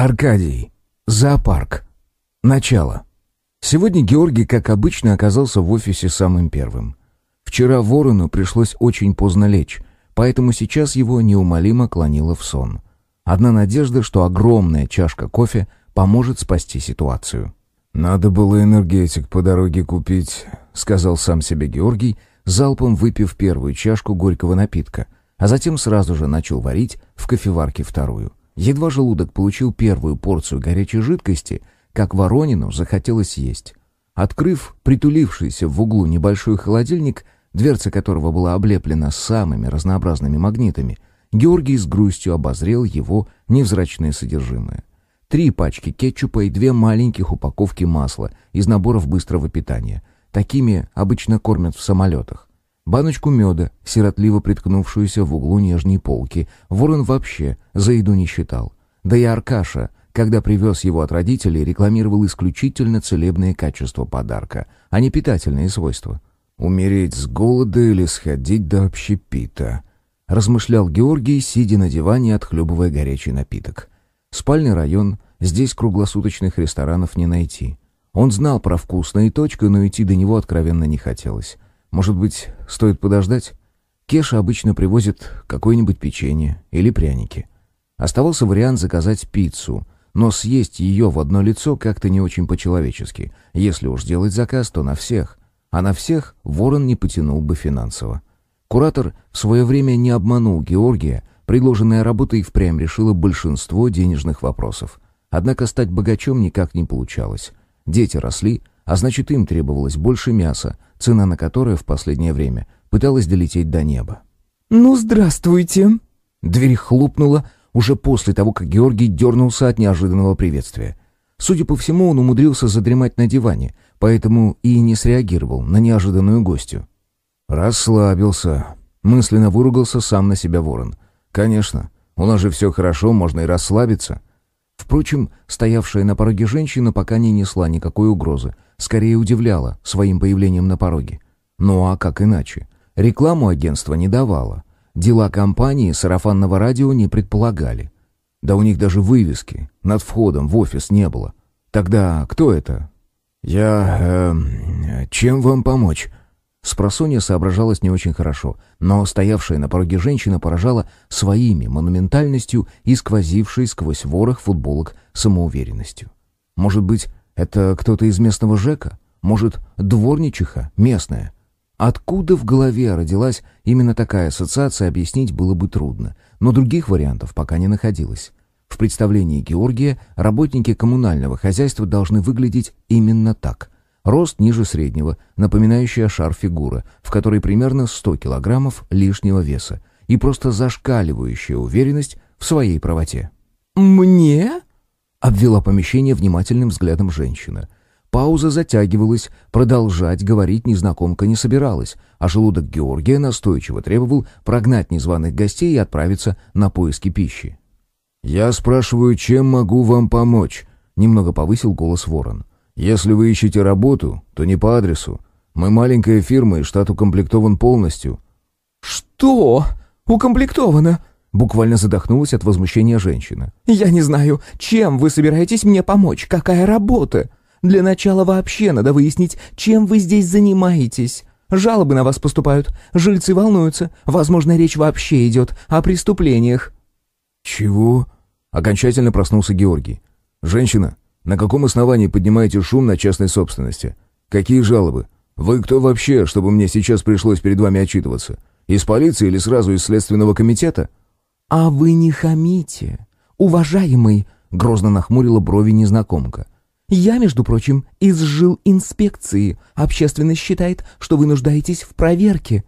Аркадий. Зоопарк. Начало. Сегодня Георгий, как обычно, оказался в офисе самым первым. Вчера Ворону пришлось очень поздно лечь, поэтому сейчас его неумолимо клонило в сон. Одна надежда, что огромная чашка кофе поможет спасти ситуацию. «Надо было энергетик по дороге купить», — сказал сам себе Георгий, залпом выпив первую чашку горького напитка, а затем сразу же начал варить в кофеварке вторую. Едва желудок получил первую порцию горячей жидкости, как Воронину захотелось есть. Открыв притулившийся в углу небольшой холодильник, дверца которого была облеплена самыми разнообразными магнитами, Георгий с грустью обозрел его невзрачное содержимое. Три пачки кетчупа и две маленьких упаковки масла из наборов быстрого питания. Такими обычно кормят в самолетах. Баночку меда, сиротливо приткнувшуюся в углу нижней полки, ворон вообще за еду не считал. Да и Аркаша, когда привез его от родителей, рекламировал исключительно целебные качества подарка, а не питательные свойства. «Умереть с голода или сходить до общепита», — размышлял Георгий, сидя на диване, отхлебывая горячий напиток. Спальный район, здесь круглосуточных ресторанов не найти. Он знал про вкусные точки, но идти до него откровенно не хотелось. Может быть, стоит подождать? Кеша обычно привозит какое-нибудь печенье или пряники. Оставался вариант заказать пиццу, но съесть ее в одно лицо как-то не очень по-человечески. Если уж делать заказ, то на всех. А на всех ворон не потянул бы финансово. Куратор в свое время не обманул Георгия, предложенная работа и впрямь решила большинство денежных вопросов. Однако стать богачом никак не получалось. Дети росли, а значит им требовалось больше мяса, цена на которое в последнее время пыталась долететь до неба. «Ну, здравствуйте!» Дверь хлопнула уже после того, как Георгий дернулся от неожиданного приветствия. Судя по всему, он умудрился задремать на диване, поэтому и не среагировал на неожиданную гостью. «Расслабился», — мысленно выругался сам на себя ворон. «Конечно, у нас же все хорошо, можно и расслабиться». Впрочем, стоявшая на пороге женщина пока не несла никакой угрозы, скорее удивляла своим появлением на пороге. Ну а как иначе? Рекламу агентство не давало. Дела компании сарафанного радио не предполагали. Да у них даже вывески над входом в офис не было. Тогда кто это? «Я... Э, чем вам помочь?» Спросонья соображалась не очень хорошо, но стоявшая на пороге женщина поражала своими монументальностью и сквозившей сквозь ворох футболок самоуверенностью. Может быть, это кто-то из местного ЖЭКа? Может, дворничиха местная? Откуда в голове родилась именно такая ассоциация, объяснить было бы трудно, но других вариантов пока не находилось. В представлении Георгия работники коммунального хозяйства должны выглядеть именно так. Рост ниже среднего, напоминающая шар фигура, в которой примерно 100 килограммов лишнего веса, и просто зашкаливающая уверенность в своей правоте. «Мне?» — обвела помещение внимательным взглядом женщина. Пауза затягивалась, продолжать говорить незнакомка не собиралась, а желудок Георгия настойчиво требовал прогнать незваных гостей и отправиться на поиски пищи. «Я спрашиваю, чем могу вам помочь?» — немного повысил голос ворон. «Если вы ищете работу, то не по адресу. Мы маленькая фирма, и штат укомплектован полностью». «Что? Укомплектовано?» Буквально задохнулась от возмущения женщина. «Я не знаю, чем вы собираетесь мне помочь? Какая работа? Для начала вообще надо выяснить, чем вы здесь занимаетесь. Жалобы на вас поступают, жильцы волнуются. Возможно, речь вообще идет о преступлениях». «Чего?» — окончательно проснулся Георгий. «Женщина, на каком основании поднимаете шум на частной собственности? Какие жалобы? Вы кто вообще, чтобы мне сейчас пришлось перед вами отчитываться? Из полиции или сразу из следственного комитета?» «А вы не хамите, уважаемый!» — грозно нахмурила брови незнакомка. Я, между прочим, из жил инспекции. Общественность считает, что вы нуждаетесь в проверке».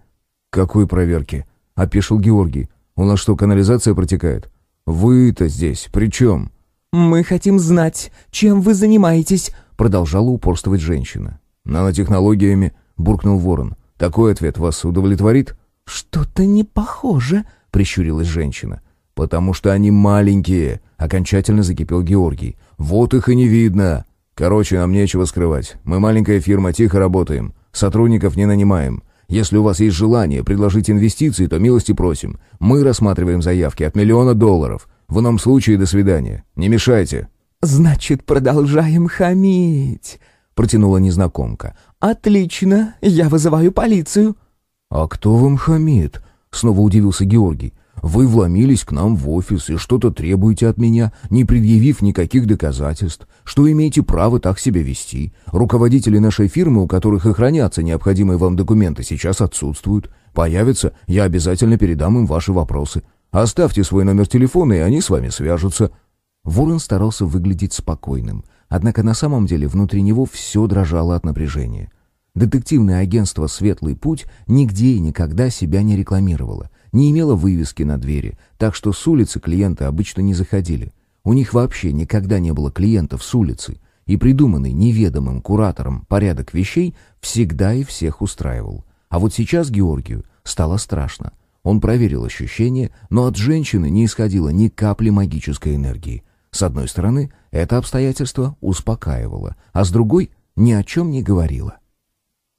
«Какой проверке?» — опешил Георгий. «У нас что, канализация протекает? Вы-то здесь при чем?» «Мы хотим знать, чем вы занимаетесь», — продолжала упорствовать женщина. «Нанотехнологиями», — буркнул ворон. «Такой ответ вас удовлетворит?» «Что-то не похоже», — прищурилась женщина. «Потому что они маленькие», — окончательно закипел Георгий. «Вот их и не видно. Короче, нам нечего скрывать. Мы маленькая фирма, тихо работаем. Сотрудников не нанимаем. Если у вас есть желание предложить инвестиции, то милости просим. Мы рассматриваем заявки от миллиона долларов. В ином случае до свидания. Не мешайте». «Значит, продолжаем хамить», — протянула незнакомка. «Отлично, я вызываю полицию». «А кто вам хамит?» — снова удивился Георгий. «Вы вломились к нам в офис и что-то требуете от меня, не предъявив никаких доказательств, что имеете право так себя вести. Руководители нашей фирмы, у которых и хранятся необходимые вам документы, сейчас отсутствуют. Появятся, я обязательно передам им ваши вопросы. Оставьте свой номер телефона, и они с вами свяжутся». Ворон старался выглядеть спокойным, однако на самом деле внутри него все дрожало от напряжения. Детективное агентство «Светлый путь» нигде и никогда себя не рекламировало, не имело вывески на двери, так что с улицы клиенты обычно не заходили. У них вообще никогда не было клиентов с улицы, и придуманный неведомым куратором порядок вещей всегда и всех устраивал. А вот сейчас Георгию стало страшно. Он проверил ощущения, но от женщины не исходило ни капли магической энергии. С одной стороны, это обстоятельство успокаивало, а с другой — ни о чем не говорило.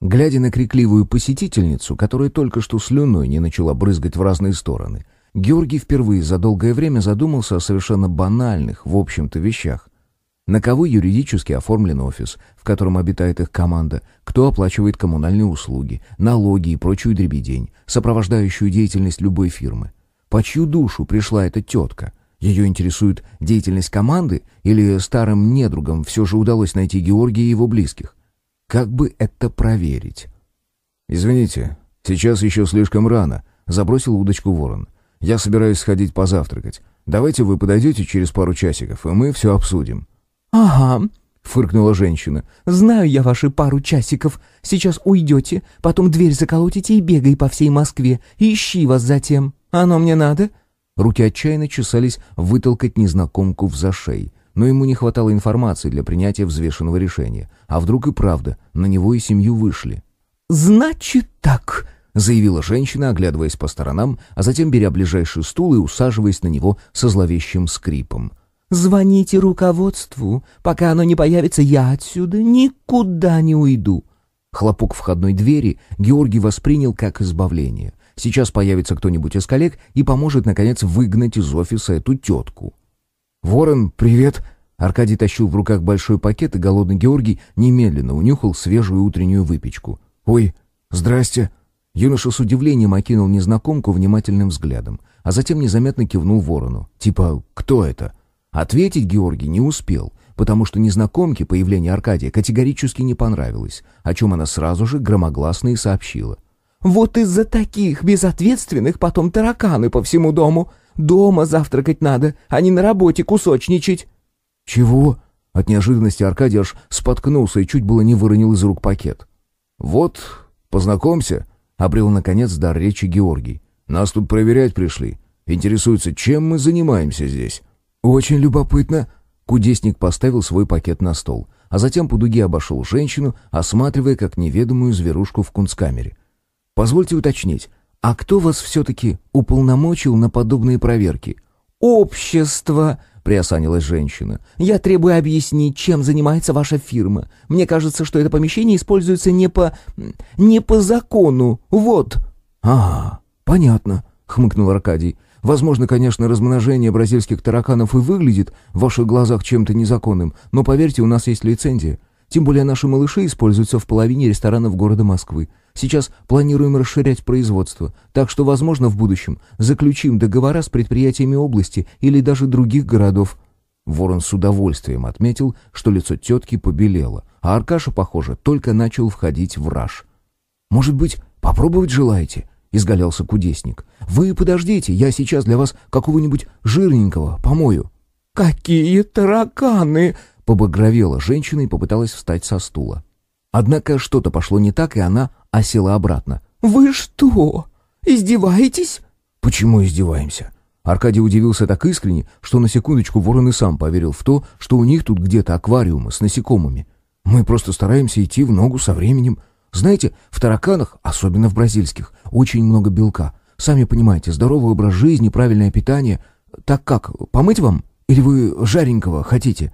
Глядя на крикливую посетительницу, которая только что слюной не начала брызгать в разные стороны, Георгий впервые за долгое время задумался о совершенно банальных, в общем-то, вещах. На кого юридически оформлен офис, в котором обитает их команда, кто оплачивает коммунальные услуги, налоги и прочую дребедень, сопровождающую деятельность любой фирмы. По чью душу пришла эта тетка? Ее интересует деятельность команды или старым недругам все же удалось найти Георгия и его близких? Как бы это проверить? «Извините, сейчас еще слишком рано», — забросил удочку ворон. «Я собираюсь сходить позавтракать. Давайте вы подойдете через пару часиков, и мы все обсудим». «Ага», — фыркнула женщина. «Знаю я ваши пару часиков. Сейчас уйдете, потом дверь заколотите и бегай по всей Москве. Ищи вас затем. Оно мне надо?» Руки отчаянно чесались вытолкать незнакомку в зашей, но ему не хватало информации для принятия взвешенного решения. А вдруг и правда, на него и семью вышли. «Значит так», — заявила женщина, оглядываясь по сторонам, а затем беря ближайший стул и усаживаясь на него со зловещим скрипом. Звоните руководству. Пока оно не появится, я отсюда никуда не уйду». Хлопок входной двери Георгий воспринял как избавление. Сейчас появится кто-нибудь из коллег и поможет, наконец, выгнать из офиса эту тетку. «Ворон, привет!» Аркадий тащил в руках большой пакет, и голодный Георгий немедленно унюхал свежую утреннюю выпечку. «Ой, здрасте!» Юноша с удивлением окинул незнакомку внимательным взглядом, а затем незаметно кивнул ворону. Типа «Кто это?» Ответить Георгий не успел, потому что незнакомке появление Аркадия категорически не понравилось, о чем она сразу же громогласно и сообщила. «Вот из-за таких безответственных потом тараканы по всему дому. Дома завтракать надо, а не на работе кусочничать». «Чего?» От неожиданности Аркадий аж споткнулся и чуть было не выронил из рук пакет. «Вот, познакомься», — обрел наконец дар речи Георгий. «Нас тут проверять пришли. Интересуются, чем мы занимаемся здесь». «Очень любопытно». Кудесник поставил свой пакет на стол, а затем по дуге обошел женщину, осматривая как неведомую зверушку в кунсткамере. «Позвольте уточнить, а кто вас все-таки уполномочил на подобные проверки?» «Общество!» — приосанилась женщина. «Я требую объяснить, чем занимается ваша фирма. Мне кажется, что это помещение используется не по... не по закону. Вот». «А, понятно», — хмыкнул Аркадий. Возможно, конечно, размножение бразильских тараканов и выглядит в ваших глазах чем-то незаконным, но поверьте, у нас есть лицензия. Тем более наши малыши используются в половине ресторанов города Москвы. Сейчас планируем расширять производство, так что, возможно, в будущем заключим договора с предприятиями области или даже других городов». Ворон с удовольствием отметил, что лицо тетки побелело, а Аркаша, похоже, только начал входить в раж. «Может быть, попробовать желаете?» — изгалялся кудесник. «Вы подождите, я сейчас для вас какого-нибудь жирненького помою». «Какие тараканы!» — побагровела женщина и попыталась встать со стула. Однако что-то пошло не так, и она осела обратно. «Вы что, издеваетесь?» «Почему издеваемся?» Аркадий удивился так искренне, что на секундочку ворон и сам поверил в то, что у них тут где-то аквариумы с насекомыми. «Мы просто стараемся идти в ногу со временем», знаете, в тараканах, особенно в бразильских, очень много белка. Сами понимаете, здоровый образ жизни, правильное питание. Так как, помыть вам? Или вы жаренького хотите?»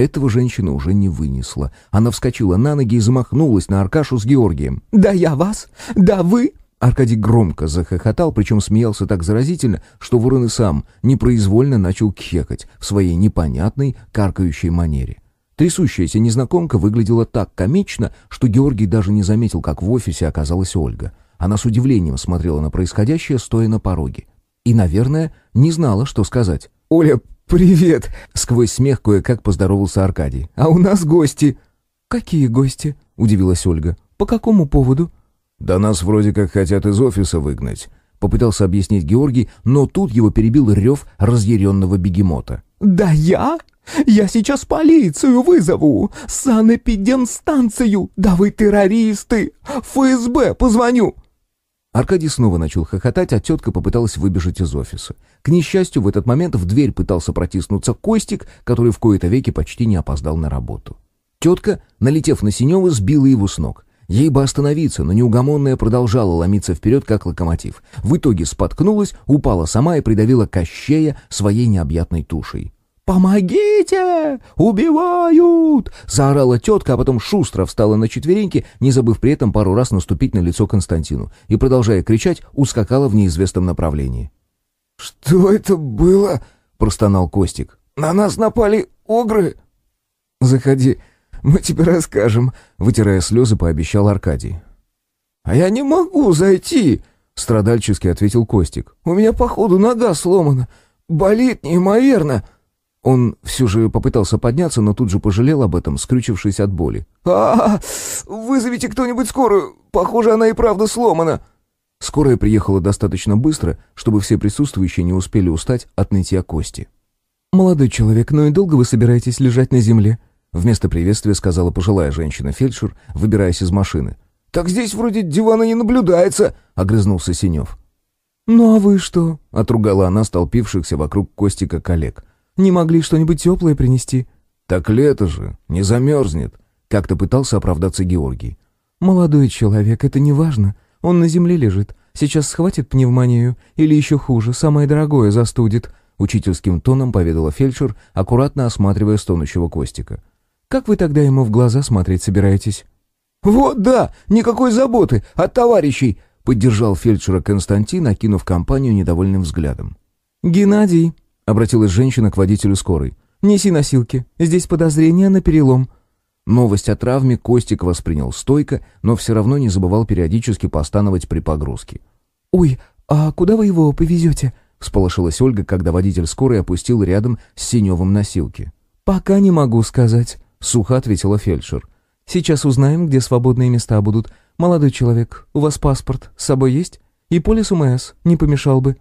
Этого женщина уже не вынесла. Она вскочила на ноги и замахнулась на Аркашу с Георгием. «Да я вас! Да вы! Аркадий громко захохотал, причем смеялся так заразительно, что ворон и сам непроизвольно начал кхекать в своей непонятной, каркающей манере. Трясущаяся незнакомка выглядела так комично, что Георгий даже не заметил, как в офисе оказалась Ольга. Она с удивлением смотрела на происходящее, стоя на пороге. И, наверное, не знала, что сказать. «Оля, привет!» — сквозь смех кое-как поздоровался Аркадий. «А у нас гости!» «Какие гости?» — удивилась Ольга. «По какому поводу?» «Да нас вроде как хотят из офиса выгнать», — попытался объяснить Георгий, но тут его перебил рев разъяренного бегемота. «Да я? Я сейчас полицию вызову! Санэпидемстанцию! Да вы террористы! ФСБ позвоню!» Аркадий снова начал хохотать, а тетка попыталась выбежать из офиса. К несчастью, в этот момент в дверь пытался протиснуться Костик, который в кои-то веки почти не опоздал на работу. Тетка, налетев на Синева, сбила его с ног. Ей бы остановиться, но неугомонная продолжала ломиться вперед, как локомотив. В итоге споткнулась, упала сама и придавила Кощея своей необъятной тушей. «Помогите! Убивают!» — заорала тетка, а потом шустро встала на четвереньки, не забыв при этом пару раз наступить на лицо Константину, и, продолжая кричать, ускакала в неизвестном направлении. «Что это было?» — простонал Костик. «На нас напали огры!» «Заходи, мы тебе расскажем», — вытирая слезы, пообещал Аркадий. «А я не могу зайти», — страдальчески ответил Костик. «У меня, походу, нога сломана. Болит неимоверно». Он все же попытался подняться, но тут же пожалел об этом, скрючившись от боли. а, -а, -а Вызовите кто-нибудь скорую! Похоже, она и правда сломана!» Скорая приехала достаточно быстро, чтобы все присутствующие не успели устать от нытья кости. «Молодой человек, ну и долго вы собираетесь лежать на земле?» Вместо приветствия сказала пожилая женщина-фельдшер, выбираясь из машины. «Так здесь вроде дивана не наблюдается», — огрызнулся Синев. «Ну а вы что?» — отругала она столпившихся вокруг Костика коллег. «Не могли что-нибудь теплое принести?» «Так лето же, не замерзнет», — как-то пытался оправдаться Георгий. «Молодой человек, это не важно. Он на земле лежит. Сейчас схватит пневмонию, или еще хуже, самое дорогое застудит», — учительским тоном поведала фельдшер, аккуратно осматривая стонущего Костика. Как вы тогда ему в глаза смотреть собираетесь?» «Вот да, никакой заботы от товарищей!» — поддержал фельдшера Константин, окинув компанию недовольным взглядом. «Геннадий!» — обратилась женщина к водителю скорой. «Неси носилки. Здесь подозрение на перелом». Новость о травме Костик воспринял стойко, но все равно не забывал периодически постановать при погрузке. «Ой, а куда вы его повезете?» — всполошилась Ольга, когда водитель скорой опустил рядом с Синевым носилки. «Пока не могу сказать». — сухо ответила фельдшер. «Сейчас узнаем, где свободные места будут. Молодой человек, у вас паспорт с собой есть? И полис УМС не помешал бы».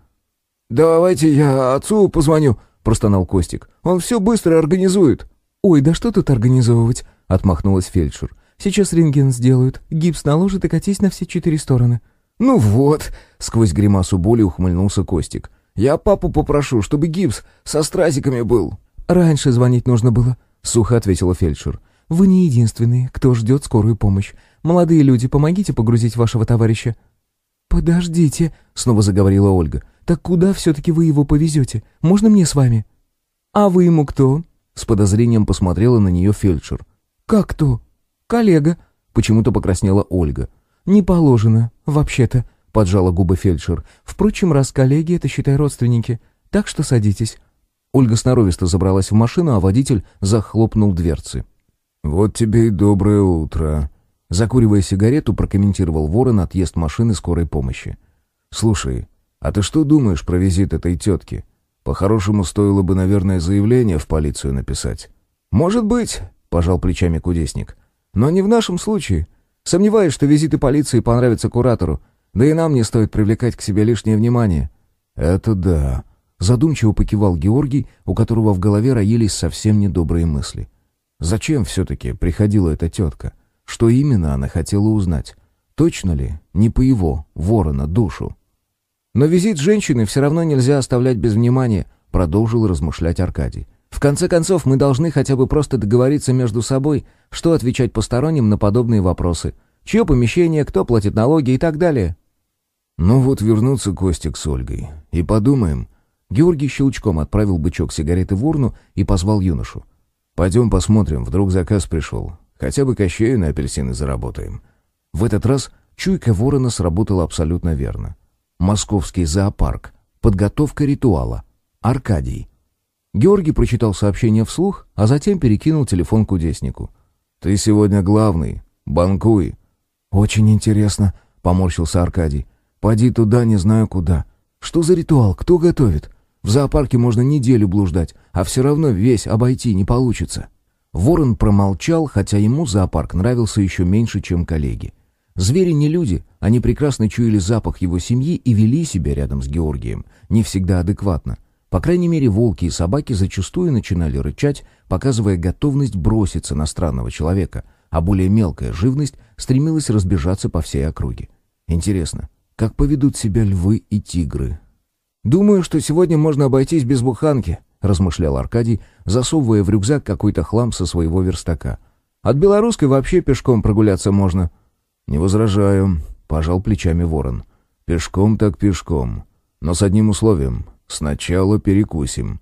«Давайте я отцу позвоню», — простонал Костик. «Он все быстро организует». «Ой, да что тут организовывать?» — отмахнулась фельдшер. «Сейчас рентген сделают, гипс наложат и катись на все четыре стороны». «Ну вот», — сквозь гримасу боли ухмыльнулся Костик. «Я папу попрошу, чтобы гипс со стразиками был». «Раньше звонить нужно было», — сухо ответила фельдшер. «Вы не единственные, кто ждет скорую помощь. Молодые люди, помогите погрузить вашего товарища». «Подождите», — снова заговорила Ольга. «Так куда все-таки вы его повезете? Можно мне с вами?» «А вы ему кто?» — с подозрением посмотрела на нее фельдшер. «Как кто?» «Коллега», — почему-то покраснела Ольга. «Не положено, вообще-то», — поджала губы фельдшер. «Впрочем, раз коллеги, это, считай, родственники. Так что садитесь. Ольга сноровисто забралась в машину, а водитель захлопнул дверцы. «Вот тебе и доброе утро», — закуривая сигарету, прокомментировал Ворон отъезд машины скорой помощи. «Слушай, а ты что думаешь про визит этой тетки? По-хорошему, стоило бы, наверное, заявление в полицию написать». «Может быть», — пожал плечами кудесник. «Но не в нашем случае. Сомневаюсь, что визиты полиции понравятся куратору, да и нам не стоит привлекать к себе лишнее внимание». «Это да», Задумчиво покивал Георгий, у которого в голове роились совсем недобрые мысли. Зачем все-таки приходила эта тетка? Что именно она хотела узнать? Точно ли, не по его, ворона, душу? «Но визит женщины все равно нельзя оставлять без внимания», — продолжил размышлять Аркадий. «В конце концов, мы должны хотя бы просто договориться между собой, что отвечать посторонним на подобные вопросы. Чье помещение, кто платит налоги и так далее». «Ну вот вернуться Костик с Ольгой. И подумаем, Георгий щелчком отправил бычок сигареты в урну и позвал юношу. «Пойдем посмотрим, вдруг заказ пришел. Хотя бы кощею на апельсины заработаем». В этот раз Чуйка ворона сработала абсолютно верно. Московский зоопарк. Подготовка ритуала. Аркадий. Георгий прочитал сообщение вслух, а затем перекинул телефон кудеснику. «Ты сегодня главный. Банкуй». «Очень интересно», — поморщился Аркадий. «Поди туда, не знаю куда. Что за ритуал? Кто готовит? В зоопарке можно неделю блуждать, а все равно весь обойти не получится». Ворон промолчал, хотя ему зоопарк нравился еще меньше, чем коллеги. Звери не люди, они прекрасно чуяли запах его семьи и вели себя рядом с Георгием, не всегда адекватно. По крайней мере, волки и собаки зачастую начинали рычать, показывая готовность броситься на странного человека, а более мелкая живность стремилась разбежаться по всей округе. Интересно, как поведут себя львы и тигры? «Думаю, что сегодня можно обойтись без буханки», — размышлял Аркадий, засовывая в рюкзак какой-то хлам со своего верстака. «От белорусской вообще пешком прогуляться можно». «Не возражаю», — пожал плечами ворон. «Пешком так пешком. Но с одним условием. Сначала перекусим».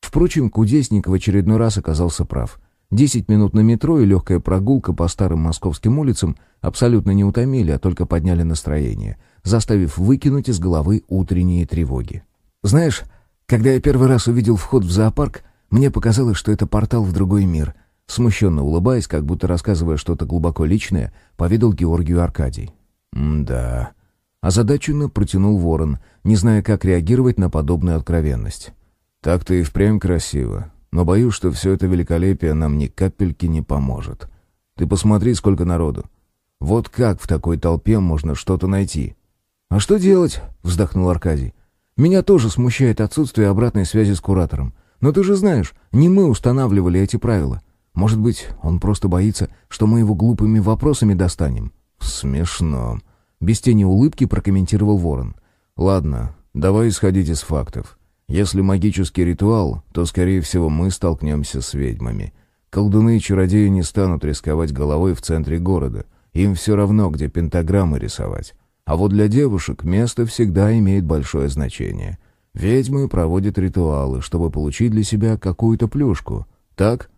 Впрочем, Кудесник в очередной раз оказался прав. Десять минут на метро и легкая прогулка по старым московским улицам абсолютно не утомили, а только подняли настроение, заставив выкинуть из головы утренние тревоги. «Знаешь, когда я первый раз увидел вход в зоопарк, мне показалось, что это портал в другой мир», Смущенно улыбаясь, как будто рассказывая что-то глубоко личное, поведал Георгию Аркадий. «Да...» Озадаченно протянул ворон, не зная, как реагировать на подобную откровенность. «Так-то и впрямь красиво, но боюсь, что все это великолепие нам ни капельки не поможет. Ты посмотри, сколько народу. Вот как в такой толпе можно что-то найти?» «А что делать?» — вздохнул Аркадий. «Меня тоже смущает отсутствие обратной связи с куратором. Но ты же знаешь, не мы устанавливали эти правила. Может быть, он просто боится, что мы его глупыми вопросами достанем?» «Смешно», — без тени улыбки прокомментировал Ворон. «Ладно, давай исходить из фактов. Если магический ритуал, то, скорее всего, мы столкнемся с ведьмами. Колдуны и чародеи не станут рисковать головой в центре города. Им все равно, где пентаграммы рисовать. А вот для девушек место всегда имеет большое значение. Ведьмы проводят ритуалы, чтобы получить для себя какую-то плюшку. Так?»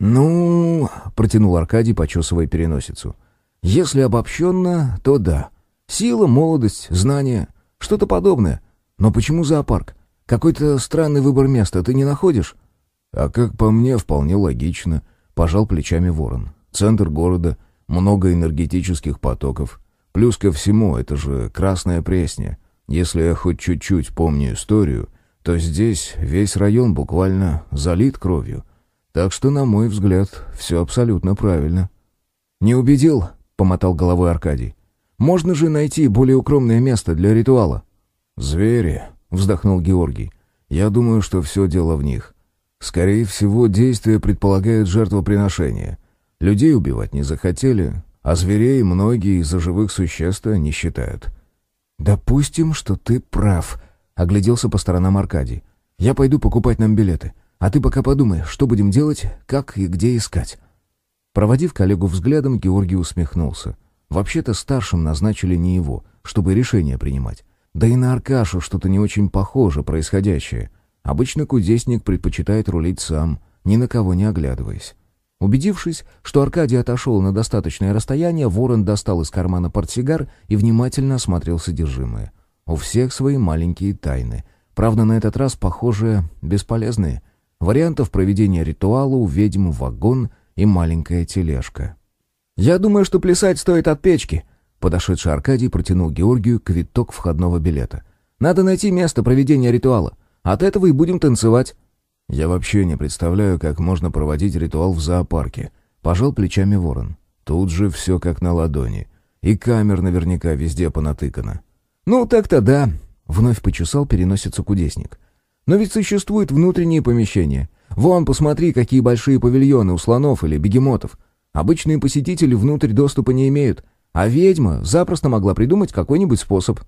«Ну...» — протянул Аркадий, почесывая переносицу. «Если обобщенно, то да. Сила, молодость, знания, что-то подобное. Но почему зоопарк? Какой-то странный выбор места ты не находишь?» «А как по мне, вполне логично», — пожал плечами ворон. «Центр города, много энергетических потоков. Плюс ко всему, это же Красная Пресня. Если я хоть чуть-чуть помню историю, то здесь весь район буквально залит кровью». Так что, на мой взгляд, все абсолютно правильно. «Не убедил?» — помотал головой Аркадий. «Можно же найти более укромное место для ритуала». «Звери», — вздохнул Георгий. «Я думаю, что все дело в них. Скорее всего, действия предполагают жертвоприношение. Людей убивать не захотели, а зверей многие из-за живых существ не считают». «Допустим, что ты прав», — огляделся по сторонам Аркадий. «Я пойду покупать нам билеты. А ты пока подумай, что будем делать, как и где искать». Проводив коллегу взглядом, Георгий усмехнулся. Вообще-то старшим назначили не его, чтобы решение принимать. Да и на Аркашу что-то не очень похоже происходящее. Обычно кудесник предпочитает рулить сам, ни на кого не оглядываясь. Убедившись, что Аркадий отошел на достаточное расстояние, Ворон достал из кармана портсигар и внимательно осмотрел содержимое. У всех свои маленькие тайны. Правда, на этот раз, похоже, бесполезные — Вариантов проведения ритуала у ведьм вагон и маленькая тележка. «Я думаю, что плясать стоит от печки», — подошедший Аркадий протянул Георгию квиток входного билета. «Надо найти место проведения ритуала. От этого и будем танцевать». «Я вообще не представляю, как можно проводить ритуал в зоопарке», — пожал плечами ворон. «Тут же все как на ладони. И камер наверняка везде понатыкано». «Ну, так-то да», — вновь почесал переносицу кудесник. Но ведь существуют внутренние помещения. Вон, посмотри, какие большие павильоны у слонов или бегемотов. Обычные посетители внутрь доступа не имеют, а ведьма запросто могла придумать какой-нибудь способ.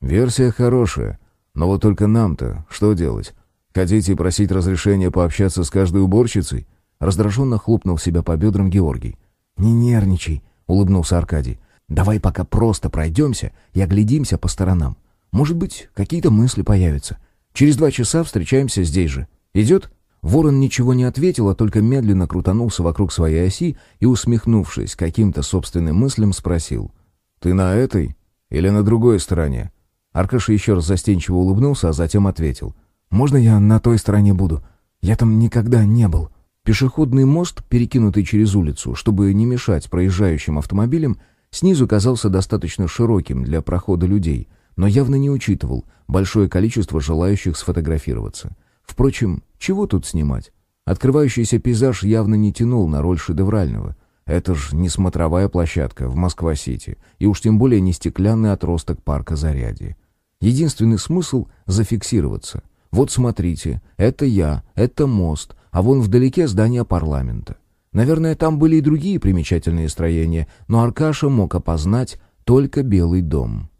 Версия хорошая, но вот только нам-то что делать? Хотите просить разрешения пообщаться с каждой уборщицей? Раздраженно хлопнул себя по бедрам Георгий. «Не нервничай», — улыбнулся Аркадий. «Давай пока просто пройдемся и оглядимся по сторонам. Может быть, какие-то мысли появятся. Через два часа встречаемся здесь же. Идет?» Ворон ничего не ответил, а только медленно крутанулся вокруг своей оси и, усмехнувшись каким-то собственным мыслям, спросил. «Ты на этой или на другой стороне?» Аркаша еще раз застенчиво улыбнулся, а затем ответил. «Можно я на той стороне буду? Я там никогда не был». Пешеходный мост, перекинутый через улицу, чтобы не мешать проезжающим автомобилям, снизу казался достаточно широким для прохода людей, но явно не учитывал большое количество желающих сфотографироваться. Впрочем, чего тут снимать? Открывающийся пейзаж явно не тянул на роль шедеврального. Это ж не смотровая площадка в Москва-Сити, и уж тем более не стеклянный отросток парка Зарядье. Единственный смысл — зафиксироваться. Вот смотрите, это я, это мост, а вон вдалеке здание парламента. Наверное, там были и другие примечательные строения, но Аркаша мог опознать только Белый дом.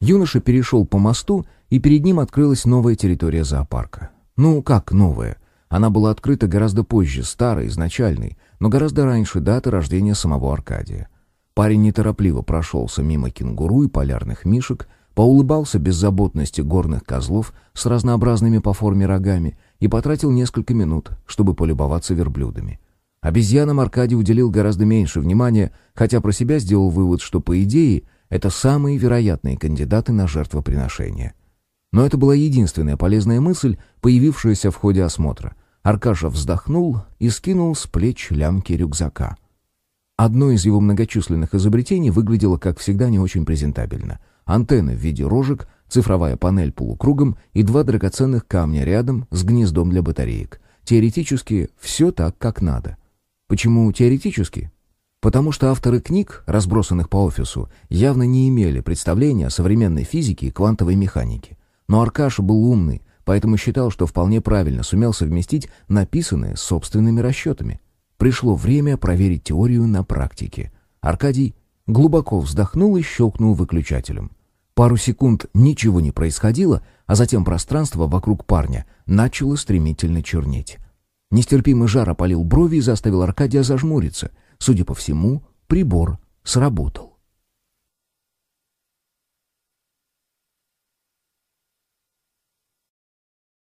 Юноша перешел по мосту, и перед ним открылась новая территория зоопарка. Ну, как новая? Она была открыта гораздо позже, старой, изначальной, но гораздо раньше даты рождения самого Аркадия. Парень неторопливо прошелся мимо кенгуру и полярных мишек, поулыбался беззаботности горных козлов с разнообразными по форме рогами и потратил несколько минут, чтобы полюбоваться верблюдами. Обезьянам Аркадий уделил гораздо меньше внимания, хотя про себя сделал вывод, что, по идее, это самые вероятные кандидаты на жертвоприношение. Но это была единственная полезная мысль, появившаяся в ходе осмотра. Аркаша вздохнул и скинул с плеч лямки рюкзака. Одно из его многочисленных изобретений выглядело, как всегда, не очень презентабельно. Антенна в виде рожек, цифровая панель полукругом и два драгоценных камня рядом с гнездом для батареек. Теоретически все так, как надо. Почему теоретически? Потому что авторы книг, разбросанных по офису, явно не имели представления о современной физике и квантовой механике. Но Аркаша был умный, поэтому считал, что вполне правильно сумел совместить написанное с собственными расчетами. Пришло время проверить теорию на практике. Аркадий глубоко вздохнул и щелкнул выключателем. Пару секунд ничего не происходило, а затем пространство вокруг парня начало стремительно чернеть. Нестерпимый жар опалил брови и заставил Аркадия зажмуриться. Судя по всему, прибор сработал.